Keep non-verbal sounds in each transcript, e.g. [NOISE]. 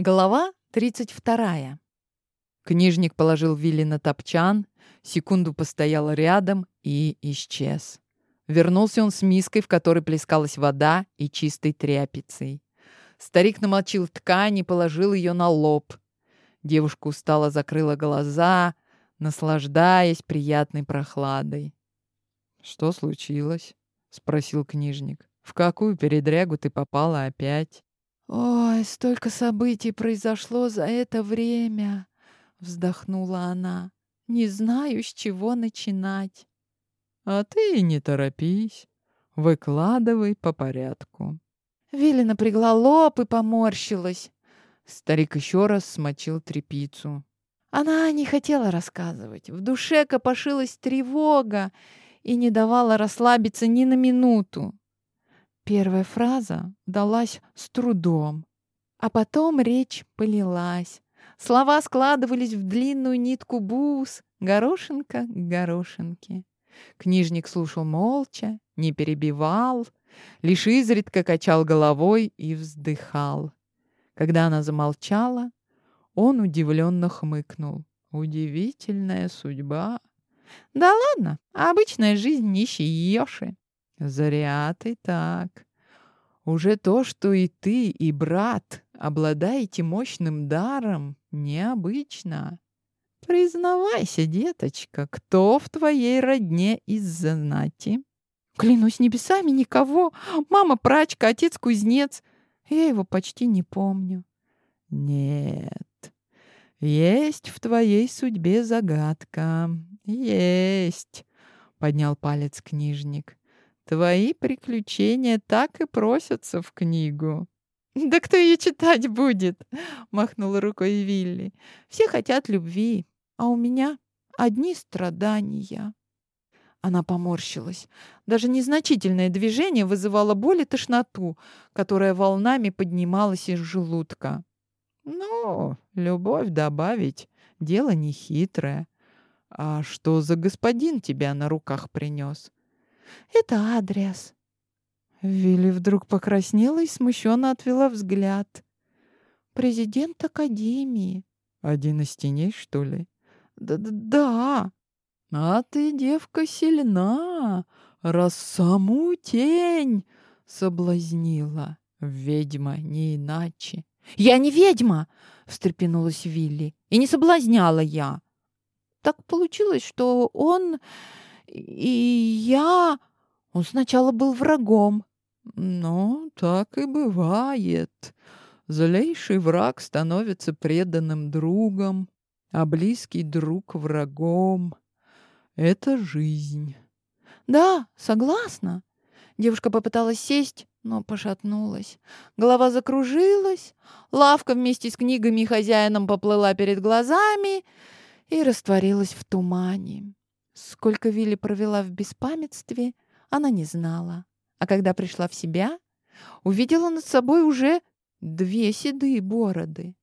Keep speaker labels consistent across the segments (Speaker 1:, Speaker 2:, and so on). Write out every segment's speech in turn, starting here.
Speaker 1: Глава 32. Книжник положил Вилли на топчан, секунду постоял рядом и исчез. Вернулся он с миской, в которой плескалась вода и чистой тряпицей. Старик намочил ткань и положил ее на лоб. Девушка устало закрыла глаза, наслаждаясь приятной прохладой. «Что случилось?» — спросил книжник. «В какую передрягу ты попала опять?» «Ой, столько событий произошло за это время!» — вздохнула она. «Не знаю, с чего начинать». «А ты не торопись. Выкладывай по порядку». Вилли напрягла лоб и поморщилась. Старик еще раз смочил трепицу. Она не хотела рассказывать. В душе копошилась тревога и не давала расслабиться ни на минуту. Первая фраза далась с трудом, а потом речь полилась. Слова складывались в длинную нитку бус, горошинка к горошинке. Книжник слушал молча, не перебивал, лишь изредка качал головой и вздыхал. Когда она замолчала, он удивленно хмыкнул. «Удивительная судьба!» «Да ладно, обычная жизнь нищей Йоши!» Зря ты так. Уже то, что и ты, и брат обладаете мощным даром, необычно. Признавайся, деточка, кто в твоей родне из знати? Клянусь небесами, никого. Мама прачка, отец кузнец. Я его почти не помню. Нет, есть в твоей судьбе загадка. Есть, поднял палец книжник. Твои приключения так и просятся в книгу. [LAUGHS] «Да кто ее читать будет?» — махнула рукой Вилли. «Все хотят любви, а у меня одни страдания». Она поморщилась. Даже незначительное движение вызывало боль и тошноту, которая волнами поднималась из желудка. «Ну, любовь добавить — дело нехитрое. А что за господин тебя на руках принес? Это адрес». Вилли вдруг покраснела и смущенно отвела взгляд. «Президент Академии». «Один из теней, что ли?» «Да-да». «А ты, девка, сильна, раз саму тень соблазнила. Ведьма не иначе». «Я не ведьма!» — встрепенулась Вилли. «И не соблазняла я». «Так получилось, что он и я...» Он сначала был врагом. Ну, так и бывает. Злейший враг становится преданным другом, а близкий друг врагом. Это жизнь. Да, согласна. Девушка попыталась сесть, но пошатнулась. Голова закружилась, лавка вместе с книгами и хозяином поплыла перед глазами и растворилась в тумане. Сколько Вилли провела в беспамятстве — она не знала. А когда пришла в себя, увидела над собой уже две седые бороды.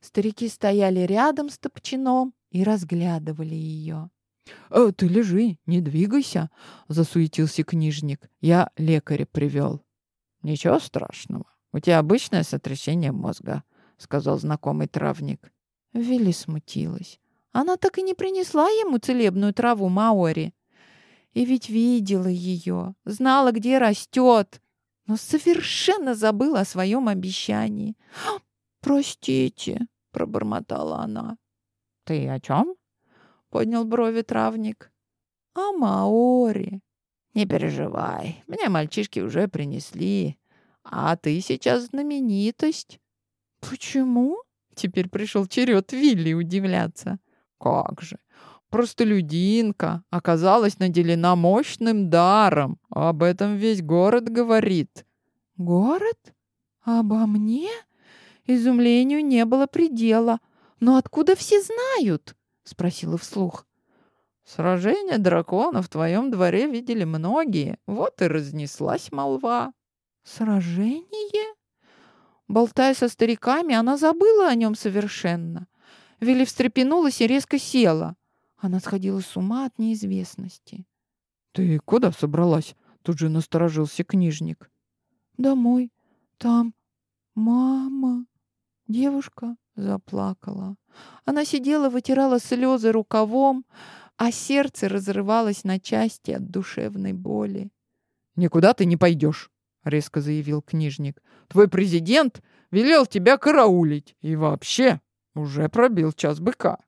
Speaker 1: Старики стояли рядом с топчаном и разглядывали ее. «Э, «Ты лежи, не двигайся», — засуетился книжник. «Я лекаря привел». «Ничего страшного. У тебя обычное сотрясение мозга», — сказал знакомый травник. Вилли смутилась. Она так и не принесла ему целебную траву Маори. И ведь видела ее, знала, где растет, но совершенно забыла о своем обещании. «Простите», — пробормотала она. «Ты о чем?» — поднял брови травник. «О Маори». «Не переживай, мне мальчишки уже принесли, а ты сейчас знаменитость». «Почему?» — теперь пришел черед Вилли удивляться. «Как же, простолюдинка оказалась наделена мощным даром. Об этом весь город говорит. Город? Обо мне? Изумлению не было предела. Но откуда все знают? Спросила вслух. Сражение дракона в твоем дворе видели многие. Вот и разнеслась молва. Сражение? Болтая со стариками, она забыла о нем совершенно. Вилли встрепенулась и резко села. Она сходила с ума от неизвестности. «Ты куда собралась?» Тут же насторожился книжник. «Домой. Там мама». Девушка заплакала. Она сидела, вытирала слезы рукавом, а сердце разрывалось на части от душевной боли. «Никуда ты не пойдешь», — резко заявил книжник. «Твой президент велел тебя караулить и вообще уже пробил час быка».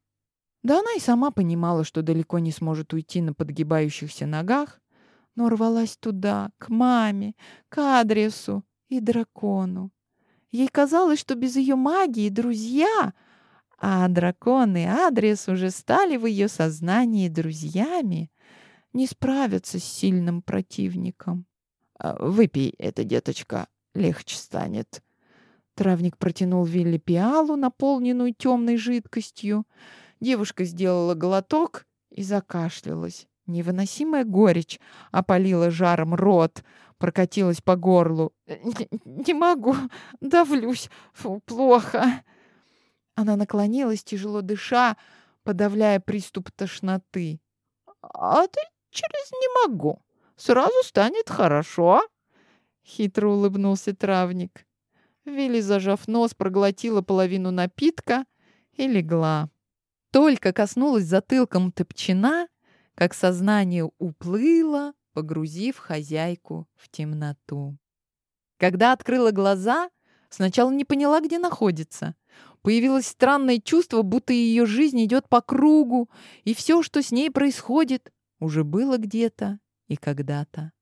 Speaker 1: Да она и сама понимала, что далеко не сможет уйти на подгибающихся ногах, но рвалась туда, к маме, к адресу и дракону. Ей казалось, что без ее магии друзья, а дракон и адрес уже стали в ее сознании друзьями, не справятся с сильным противником. «А, «Выпей это, деточка, легче станет». Травник протянул Вилли пиалу, наполненную темной жидкостью. Девушка сделала глоток и закашлялась. Невыносимая горечь опалила жаром рот, прокатилась по горлу. «Не, не могу, давлюсь, Фу, плохо». Она наклонилась, тяжело дыша, подавляя приступ тошноты. «А ты через «не могу». Сразу станет хорошо». Хитро улыбнулся травник. Вилли, зажав нос, проглотила половину напитка и легла. Только коснулась затылком топчина, как сознание уплыло, погрузив хозяйку в темноту. Когда открыла глаза, сначала не поняла, где находится. Появилось странное чувство, будто ее жизнь идет по кругу, и все, что с ней происходит, уже было где-то и когда-то.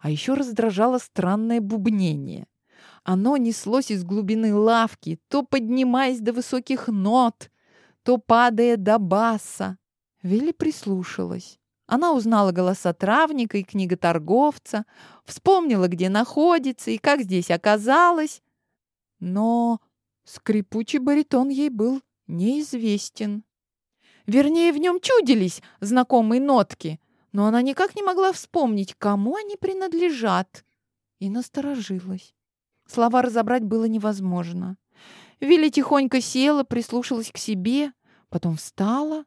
Speaker 1: А еще раздражало странное бубнение. Оно неслось из глубины лавки, то поднимаясь до высоких нот, то падая до баса. Вилли прислушалась. Она узнала голоса травника и книготорговца, вспомнила, где находится и как здесь оказалась. Но скрипучий баритон ей был неизвестен. Вернее, в нем чудились знакомые нотки, но она никак не могла вспомнить, кому они принадлежат, и насторожилась. Слова разобрать было невозможно. Вилли тихонько села, прислушалась к себе, потом встала.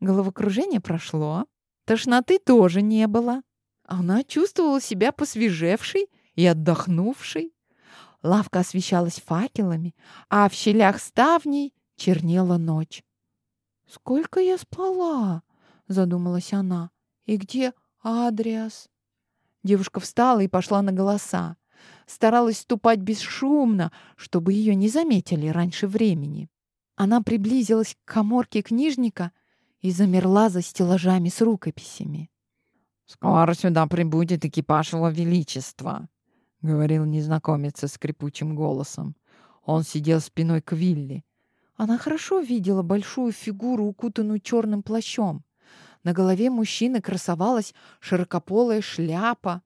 Speaker 1: Головокружение прошло. Тошноты тоже не было. Она чувствовала себя посвежевшей и отдохнувшей. Лавка освещалась факелами, а в щелях ставней чернела ночь. «Сколько я спала?» — задумалась она. «И где Адриас?» Девушка встала и пошла на голоса. Старалась ступать бесшумно, чтобы ее не заметили раньше времени. Она приблизилась к коморке книжника и замерла за стеллажами с рукописями. «Скоро сюда прибудет экипаж его величества», — говорил незнакомец со скрипучим голосом. Он сидел спиной к Вилли. Она хорошо видела большую фигуру, укутанную черным плащом. На голове мужчины красовалась широкополая шляпа.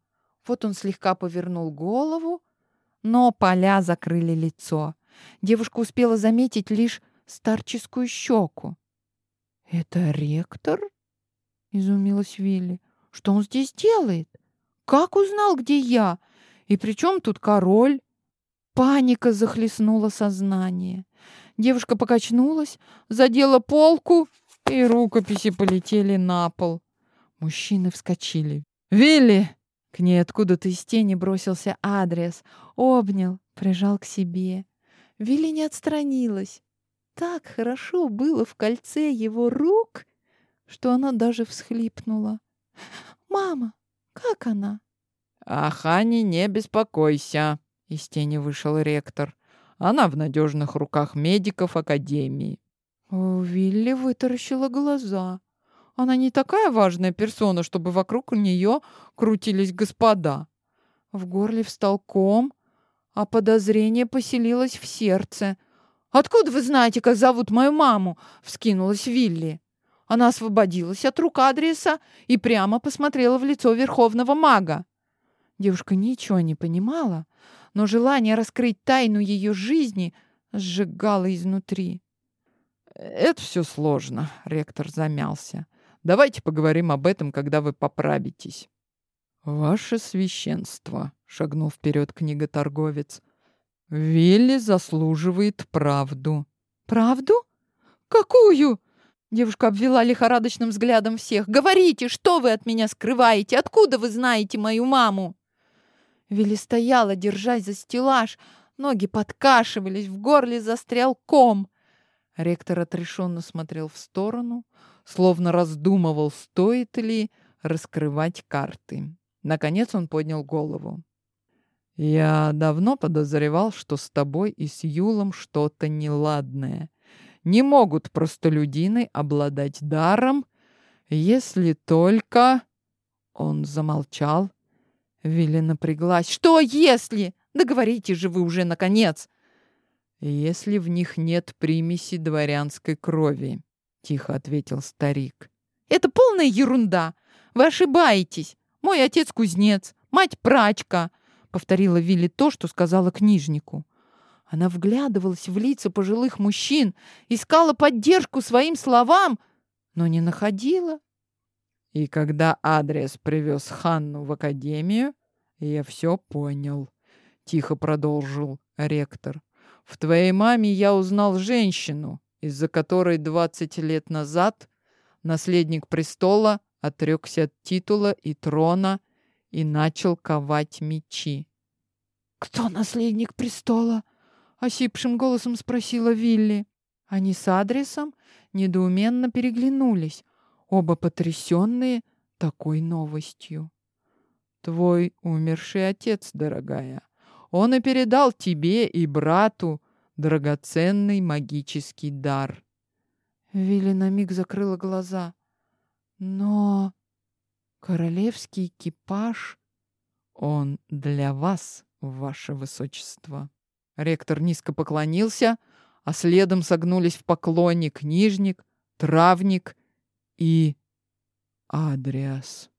Speaker 1: Вот он слегка повернул голову, но поля закрыли лицо. Девушка успела заметить лишь старческую щеку. «Это ректор?» — изумилась Вилли. «Что он здесь делает? Как узнал, где я? И при чем тут король?» Паника захлестнула сознание. Девушка покачнулась, задела полку, и рукописи полетели на пол. Мужчины вскочили. «Вилли!» К ней откуда-то из тени бросился адрес, обнял, прижал к себе. Вилли не отстранилась так хорошо было в кольце его рук, что она даже всхлипнула. «Мама, как она?» «О Хане не беспокойся», — из тени вышел ректор. «Она в надежных руках медиков Академии». Вилли вытаращила глаза. Она не такая важная персона, чтобы вокруг нее крутились господа. В горле встал ком, а подозрение поселилось в сердце — «Откуда вы знаете, как зовут мою маму?» — вскинулась Вилли. Она освободилась от рук адреса и прямо посмотрела в лицо верховного мага. Девушка ничего не понимала, но желание раскрыть тайну ее жизни сжигало изнутри. «Это все сложно», — ректор замялся. «Давайте поговорим об этом, когда вы поправитесь». «Ваше священство», — шагнул вперед книготорговец, Вилли заслуживает правду. Правду? Какую? Девушка обвела лихорадочным взглядом всех. «Говорите, что вы от меня скрываете? Откуда вы знаете мою маму?» Вилли стояла, держась за стеллаж, Ноги подкашивались, в горле застрял ком. Ректор отрешенно смотрел в сторону, словно раздумывал, стоит ли раскрывать карты. Наконец он поднял голову. «Я давно подозревал, что с тобой и с Юлом что-то неладное. Не могут простолюдины обладать даром, если только...» Он замолчал. Вилли напряглась. «Что если? Договорите же вы уже, наконец!» «Если в них нет примеси дворянской крови», — тихо ответил старик.
Speaker 2: «Это полная ерунда! Вы ошибаетесь! Мой отец кузнец, мать прачка!» — повторила Вилли то, что сказала книжнику. Она вглядывалась в лица пожилых мужчин, искала поддержку своим словам, но не находила.
Speaker 1: И когда Адриас привез Ханну в академию, я все понял, — тихо продолжил ректор. В твоей маме я узнал женщину, из-за которой 20 лет назад наследник престола отрекся от титула и трона и начал ковать мечи.
Speaker 2: «Кто наследник престола?» — осипшим голосом спросила Вилли. Они с адресом недоуменно переглянулись, оба потрясенные такой новостью.
Speaker 1: «Твой умерший отец, дорогая», он и передал тебе и брату драгоценный магический дар.
Speaker 2: Вилли на миг закрыла глаза. Но королевский экипаж...
Speaker 1: Он для вас, ваше высочество. Ректор низко поклонился, а следом согнулись в поклоне книжник, травник и Адриас.